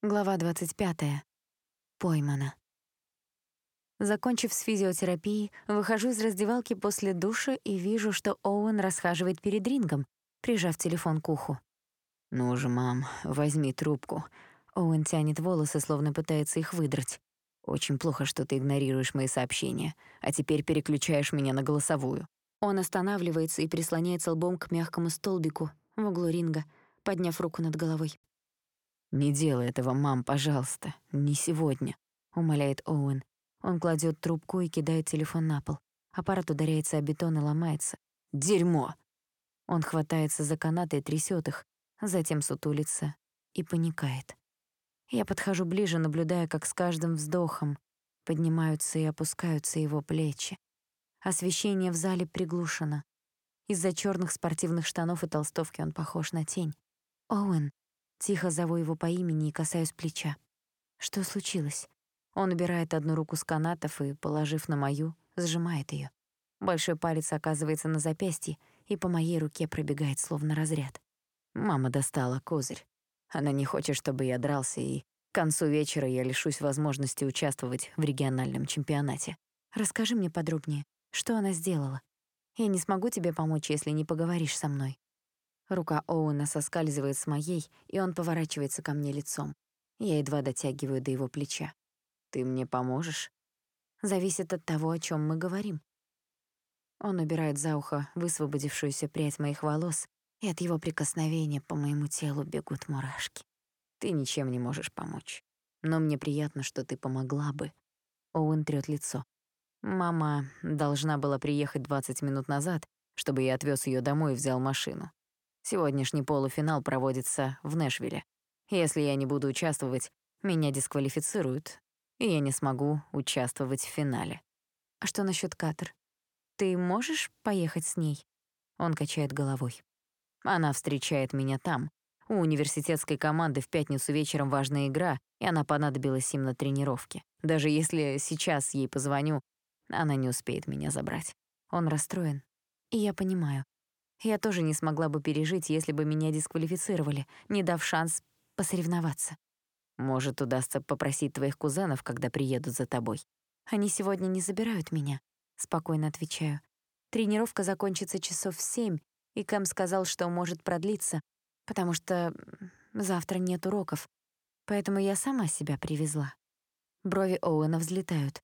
Глава 25. Поймана. Закончив с физиотерапией, выхожу из раздевалки после душа и вижу, что Оуэн расхаживает перед рингом, прижав телефон к уху. «Ну же, мам, возьми трубку». Оуэн тянет волосы, словно пытается их выдрать. «Очень плохо, что ты игнорируешь мои сообщения, а теперь переключаешь меня на голосовую». Он останавливается и прислоняется лбом к мягкому столбику в углу ринга, подняв руку над головой. «Не делай этого, мам, пожалуйста. Не сегодня», — умоляет Оуэн. Он кладет трубку и кидает телефон на пол. Аппарат ударяется о бетон и ломается. «Дерьмо!» Он хватается за канаты и трясёт их, затем сутулится и паникает. Я подхожу ближе, наблюдая, как с каждым вздохом поднимаются и опускаются его плечи. Освещение в зале приглушено. Из-за чёрных спортивных штанов и толстовки он похож на тень. «Оуэн», Тихо зову его по имени и касаюсь плеча. Что случилось? Он убирает одну руку с канатов и, положив на мою, сжимает ее. Большой палец оказывается на запястье, и по моей руке пробегает словно разряд. Мама достала козырь. Она не хочет, чтобы я дрался, и к концу вечера я лишусь возможности участвовать в региональном чемпионате. Расскажи мне подробнее, что она сделала. Я не смогу тебе помочь, если не поговоришь со мной. Рука Оуэна соскальзывает с моей, и он поворачивается ко мне лицом. Я едва дотягиваю до его плеча. «Ты мне поможешь?» «Зависит от того, о чем мы говорим». Он убирает за ухо высвободившуюся прядь моих волос, и от его прикосновения по моему телу бегут мурашки. «Ты ничем не можешь помочь. Но мне приятно, что ты помогла бы». Оуэн трёт лицо. «Мама должна была приехать 20 минут назад, чтобы я отвёз её домой и взял машину. Сегодняшний полуфинал проводится в Нэшвилле. Если я не буду участвовать, меня дисквалифицируют, и я не смогу участвовать в финале. А что насчет Катер? Ты можешь поехать с ней? Он качает головой. Она встречает меня там. У университетской команды в пятницу вечером важная игра, и она понадобилась им на тренировке. Даже если сейчас ей позвоню, она не успеет меня забрать. Он расстроен. И я понимаю. Я тоже не смогла бы пережить, если бы меня дисквалифицировали, не дав шанс посоревноваться. Может, удастся попросить твоих кузенов, когда приедут за тобой. Они сегодня не забирают меня, спокойно отвечаю. Тренировка закончится часов в семь, и Кэм сказал, что может продлиться, потому что завтра нет уроков. Поэтому я сама себя привезла. Брови Оуэна взлетают.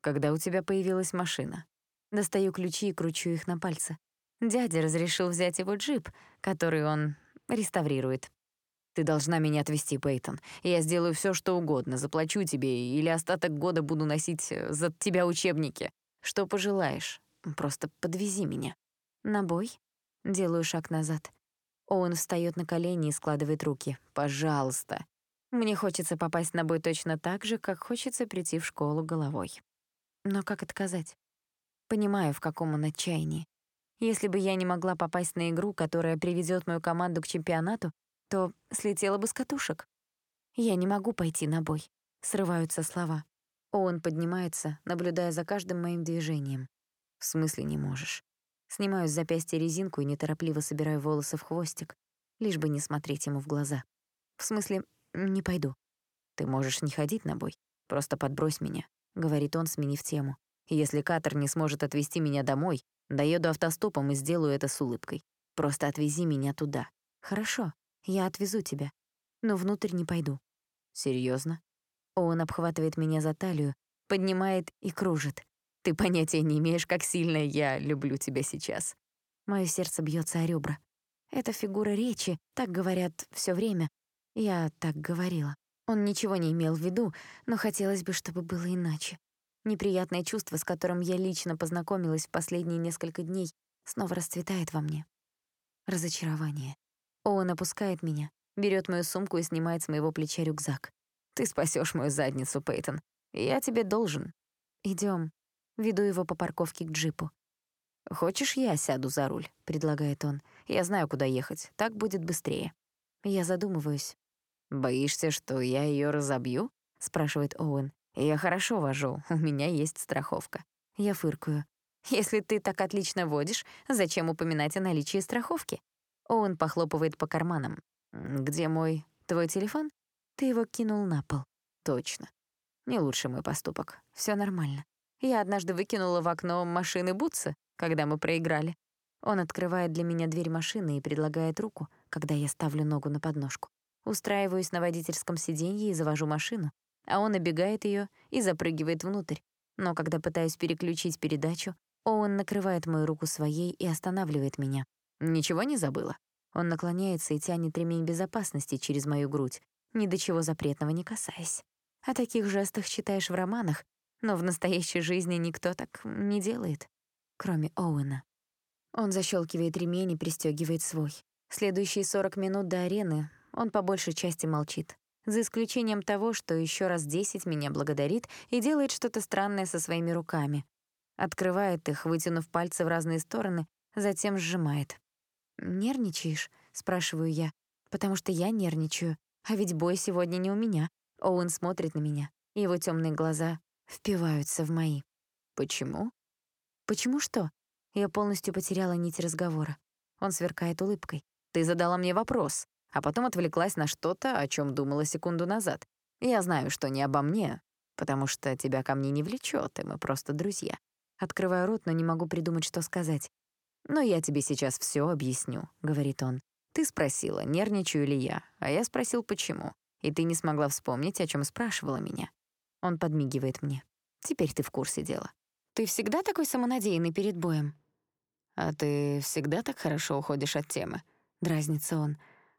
Когда у тебя появилась машина? Достаю ключи и кручу их на пальце. Дядя разрешил взять его джип, который он реставрирует. «Ты должна меня отвезти, Пейтон. Я сделаю все, что угодно, заплачу тебе или остаток года буду носить э, за тебя учебники. Что пожелаешь. Просто подвези меня». «На бой?» Делаю шаг назад. Он встаёт на колени и складывает руки. «Пожалуйста». Мне хочется попасть на бой точно так же, как хочется прийти в школу головой. Но как отказать? Понимаю, в каком он отчаянии. Если бы я не могла попасть на игру, которая приведёт мою команду к чемпионату, то слетела бы с катушек. Я не могу пойти на бой. Срываются слова. Он поднимается, наблюдая за каждым моим движением. В смысле не можешь? Снимаю с запястья резинку и неторопливо собираю волосы в хвостик, лишь бы не смотреть ему в глаза. В смысле, не пойду. Ты можешь не ходить на бой, просто подбрось меня, говорит он, сменив тему. Если Катер не сможет отвезти меня домой, Доеду автостопом и сделаю это с улыбкой. Просто отвези меня туда. Хорошо, я отвезу тебя. Но внутрь не пойду. Серьезно? Он обхватывает меня за талию, поднимает и кружит. Ты понятия не имеешь, как сильно я люблю тебя сейчас. Моё сердце бьётся о ребра. Это фигура речи, так говорят всё время. Я так говорила. Он ничего не имел в виду, но хотелось бы, чтобы было иначе. Неприятное чувство, с которым я лично познакомилась в последние несколько дней, снова расцветает во мне. Разочарование. Он опускает меня, берет мою сумку и снимает с моего плеча рюкзак. «Ты спасешь мою задницу, Пейтон. Я тебе должен». Идем. Веду его по парковке к джипу. «Хочешь, я сяду за руль?» — предлагает он. «Я знаю, куда ехать. Так будет быстрее». Я задумываюсь. «Боишься, что я ее разобью?» — спрашивает Оуэн. Я хорошо вожу, у меня есть страховка. Я фыркаю. Если ты так отлично водишь, зачем упоминать о наличии страховки? Он похлопывает по карманам. Где мой... Твой телефон? Ты его кинул на пол. Точно. Не лучший мой поступок. Все нормально. Я однажды выкинула в окно машины Бутса, когда мы проиграли. Он открывает для меня дверь машины и предлагает руку, когда я ставлю ногу на подножку. Устраиваюсь на водительском сиденье и завожу машину, а он обегает ее и запрыгивает внутрь. Но когда пытаюсь переключить передачу, Оуэн накрывает мою руку своей и останавливает меня. Ничего не забыла? Он наклоняется и тянет ремень безопасности через мою грудь, ни до чего запретного не касаясь. О таких жестах читаешь в романах, но в настоящей жизни никто так не делает, кроме Оуэна. Он защелкивает ремень и пристегивает свой. Следующие 40 минут до арены он по большей части молчит, за исключением того, что еще раз десять меня благодарит и делает что-то странное со своими руками. Открывает их, вытянув пальцы в разные стороны, затем сжимает. «Нервничаешь?» — спрашиваю я. «Потому что я нервничаю. А ведь бой сегодня не у меня». Оуэн смотрит на меня, его темные глаза впиваются в мои. «Почему?» «Почему что?» Я полностью потеряла нить разговора. Он сверкает улыбкой. «Ты задала мне вопрос, а потом отвлеклась на что-то, о чем думала секунду назад. Я знаю, что не обо мне, потому что тебя ко мне не влечет, и мы просто друзья. Открываю рот, но не могу придумать, что сказать. «Но я тебе сейчас все объясню», — говорит он. «Ты спросила, нервничаю ли я, а я спросил, почему. И ты не смогла вспомнить, о чем спрашивала меня». Он подмигивает мне. «Теперь ты в курсе дела. Ты всегда такой самонадеянный перед боем?» «А ты всегда так хорошо уходишь от темы?» — дразнится он.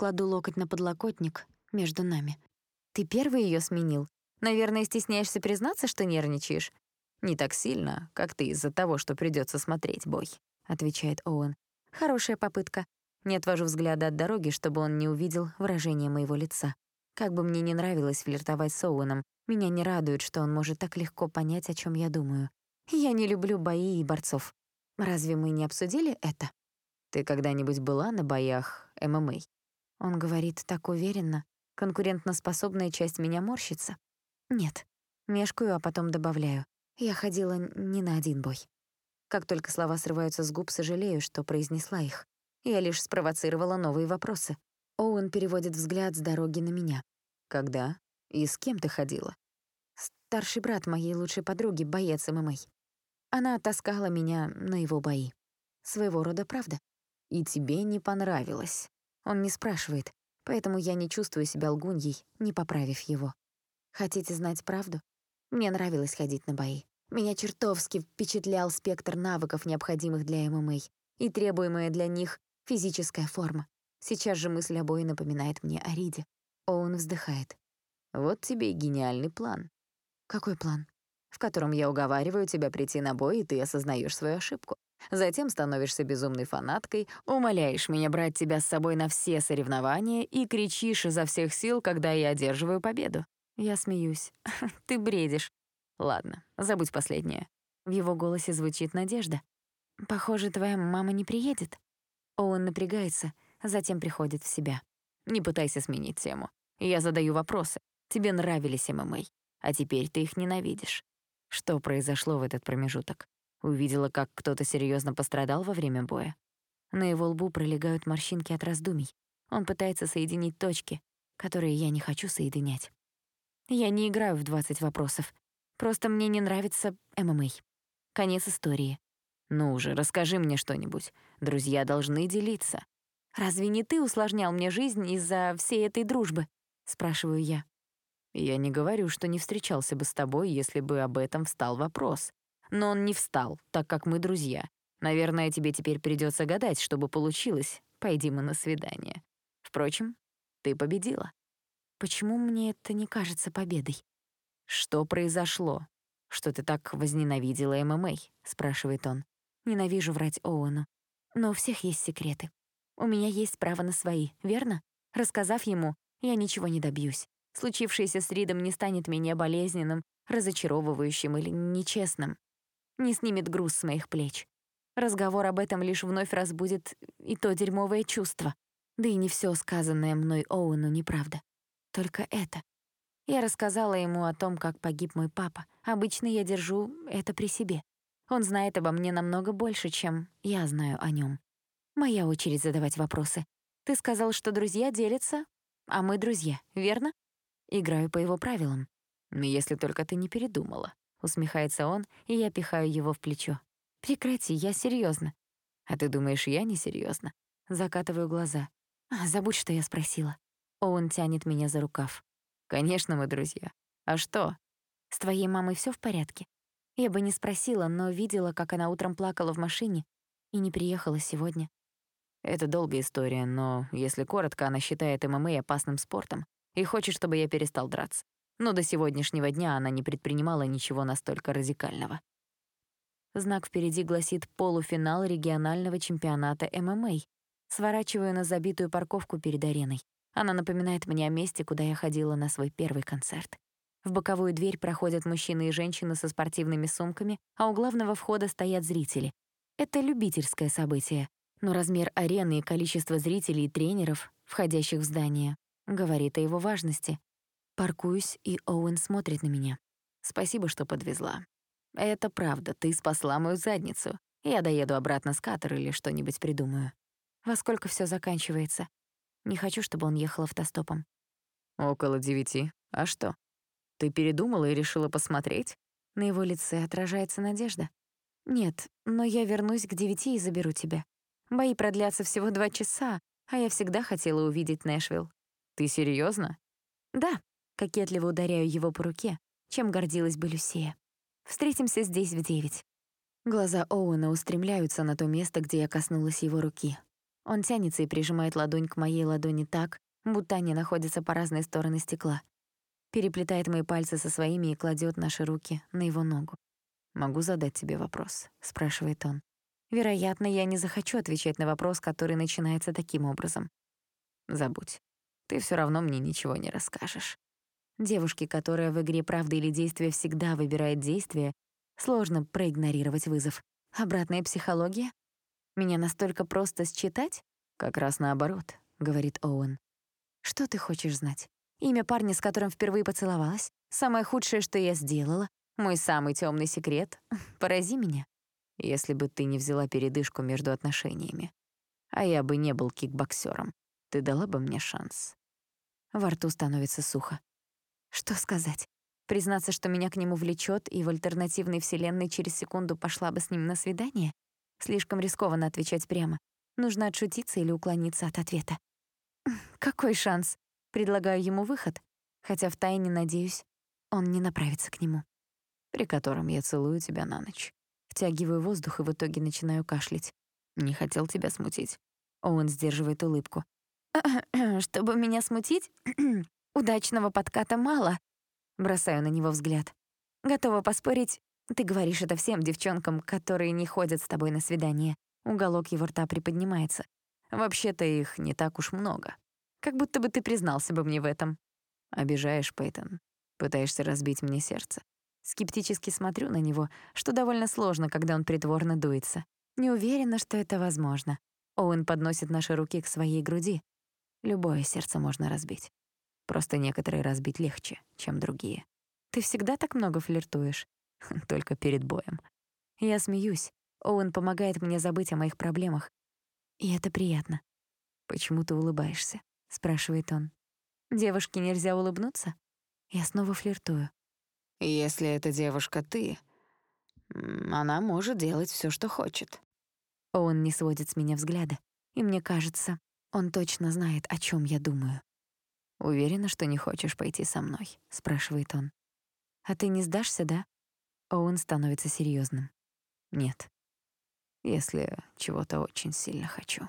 Кладу локоть на подлокотник между нами. «Ты первый ее сменил. Наверное, стесняешься признаться, что нервничаешь?» «Не так сильно, как ты из-за того, что придется смотреть бой», — отвечает Оуэн. «Хорошая попытка. Не отвожу взгляда от дороги, чтобы он не увидел выражение моего лица. Как бы мне не нравилось флиртовать с Оуэном, меня не радует, что он может так легко понять, о чем я думаю. Я не люблю бои и борцов. Разве мы не обсудили это? Ты когда-нибудь была на боях ММА? Он говорит так уверенно. Конкурентноспособная часть меня морщится. Нет. Мешкаю, а потом добавляю. Я ходила не на один бой. Как только слова срываются с губ, сожалею, что произнесла их. Я лишь спровоцировала новые вопросы. Оуэн переводит взгляд с дороги на меня. «Когда? И с кем ты ходила?» «Старший брат моей лучшей подруги, боец ММА. Она таскала меня на его бои. Своего рода правда. И тебе не понравилось. Он не спрашивает, поэтому я не чувствую себя лгуньей, не поправив его. Хотите знать правду? Мне нравилось ходить на бои. Меня чертовски впечатлял спектр навыков, необходимых для ММА, и требуемая для них физическая форма. Сейчас же мысль о бое напоминает мне о Риде. Он вздыхает. «Вот тебе и гениальный план». «Какой план?» в котором я уговариваю тебя прийти на бой, и ты осознаешь свою ошибку. Затем становишься безумной фанаткой, умоляешь меня брать тебя с собой на все соревнования и кричишь изо всех сил, когда я одерживаю победу. Я смеюсь. Ты бредишь. Ладно, забудь последнее. В его голосе звучит надежда. Похоже, твоя мама не приедет. Он напрягается, затем приходит в себя. Не пытайся сменить тему. Я задаю вопросы. Тебе нравились ММА, а теперь ты их ненавидишь. Что произошло в этот промежуток? Увидела, как кто-то серьезно пострадал во время боя? На его лбу пролегают морщинки от раздумий. Он пытается соединить точки, которые я не хочу соединять. Я не играю в 20 вопросов. Просто мне не нравится ММА. Конец истории. Ну уже, расскажи мне что-нибудь. Друзья должны делиться. Разве не ты усложнял мне жизнь из-за всей этой дружбы? Спрашиваю я. Я не говорю, что не встречался бы с тобой, если бы об этом встал вопрос. Но он не встал, так как мы друзья. Наверное, тебе теперь придется гадать, чтобы получилось. Пойди мы на свидание. Впрочем, ты победила. Почему мне это не кажется победой? Что произошло? Что ты так возненавидела ММА? спрашивает он. Ненавижу врать Оуэну. Но у всех есть секреты. У меня есть право на свои, верно? Рассказав ему, я ничего не добьюсь. Случившееся с Ридом не станет менее болезненным, разочаровывающим или нечестным. Не снимет груз с моих плеч. Разговор об этом лишь вновь разбудит и то дерьмовое чувство. Да и не все сказанное мной Оуэну неправда. Только это. Я рассказала ему о том, как погиб мой папа. Обычно я держу это при себе. Он знает обо мне намного больше, чем я знаю о нем. Моя очередь задавать вопросы. Ты сказал, что друзья делятся, а мы друзья, верно? Играю по его правилам. Если только ты не передумала. Усмехается он, и я пихаю его в плечо. Прекрати, я серьезно. А ты думаешь, я не серьезно? Закатываю глаза. А, забудь, что я спросила. Оуэн тянет меня за рукав. Конечно, мы друзья. А что? С твоей мамой все в порядке? Я бы не спросила, но видела, как она утром плакала в машине и не приехала сегодня. Это долгая история, но, если коротко, она считает ММА опасным спортом и хочет, чтобы я перестал драться. Но до сегодняшнего дня она не предпринимала ничего настолько радикального. Знак впереди гласит «Полуфинал регионального чемпионата ММА». Сворачиваю на забитую парковку перед ареной. Она напоминает мне о месте, куда я ходила на свой первый концерт. В боковую дверь проходят мужчины и женщины со спортивными сумками, а у главного входа стоят зрители. Это любительское событие, но размер арены и количество зрителей и тренеров, входящих в здание, говорит о его важности. Паркуюсь, и Оуэн смотрит на меня. «Спасибо, что подвезла. Это правда, ты спасла мою задницу. Я доеду обратно с катер или что-нибудь придумаю». «Во сколько все заканчивается?» Не хочу, чтобы он ехал автостопом. «Около девяти. А что? Ты передумала и решила посмотреть?» На его лице отражается надежда. «Нет, но я вернусь к девяти и заберу тебя. Бои продлятся всего два часа, а я всегда хотела увидеть Нэшвилл». «Ты серьезно? «Да», — кокетливо ударяю его по руке, чем гордилась бы Люсия. «Встретимся здесь в девять». Глаза Оуэна устремляются на то место, где я коснулась его руки. Он тянется и прижимает ладонь к моей ладони так, будто они находятся по разные стороны стекла. Переплетает мои пальцы со своими и кладет наши руки на его ногу. «Могу задать тебе вопрос?» — спрашивает он. Вероятно, я не захочу отвечать на вопрос, который начинается таким образом. Забудь. Ты все равно мне ничего не расскажешь. Девушке, которая в игре «Правда или действие» всегда выбирает действие, сложно проигнорировать вызов. Обратная психология? Меня настолько просто считать? Как раз наоборот, говорит Оуэн. Что ты хочешь знать? Имя парня, с которым впервые поцеловалась? Самое худшее, что я сделала? Мой самый темный секрет? Порази меня. Если бы ты не взяла передышку между отношениями, а я бы не был кикбоксером, ты дала бы мне шанс. Во рту становится сухо. Что сказать? Признаться, что меня к нему влечет, и в альтернативной вселенной через секунду пошла бы с ним на свидание? Слишком рискованно отвечать прямо. Нужно отшутиться или уклониться от ответа. Какой шанс? Предлагаю ему выход, хотя втайне надеюсь, он не направится к нему. При котором я целую тебя на ночь. Втягиваю воздух и в итоге начинаю кашлять. Не хотел тебя смутить. Оуэн сдерживает улыбку. «Чтобы меня смутить, удачного подката мало». Бросаю на него взгляд. Готова поспорить, ты говоришь это всем девчонкам, которые не ходят с тобой на свидание. Уголок его рта приподнимается. Вообще-то их не так уж много. Как будто бы ты признался бы мне в этом. Обижаешь, Пейтон. Пытаешься разбить мне сердце. Скептически смотрю на него, что довольно сложно, когда он притворно дуется. Не уверена, что это возможно. Оуэн подносит наши руки к своей груди. Любое сердце можно разбить. Просто некоторые разбить легче, чем другие. Ты всегда так много флиртуешь? только перед боем. Я смеюсь. Оуэн помогает мне забыть о моих проблемах. И это приятно. «Почему ты улыбаешься?» — спрашивает он. «Девушке нельзя улыбнуться?» Я снова флиртую. «Если эта девушка ты, она может делать все, что хочет». Оуэн не сводит с меня взгляда, и мне кажется, он точно знает, о чем я думаю. «Уверена, что не хочешь пойти со мной?» — спрашивает он. «А ты не сдашься, да?» Оуэн становится серьезным. Нет. Если чего-то очень сильно хочу.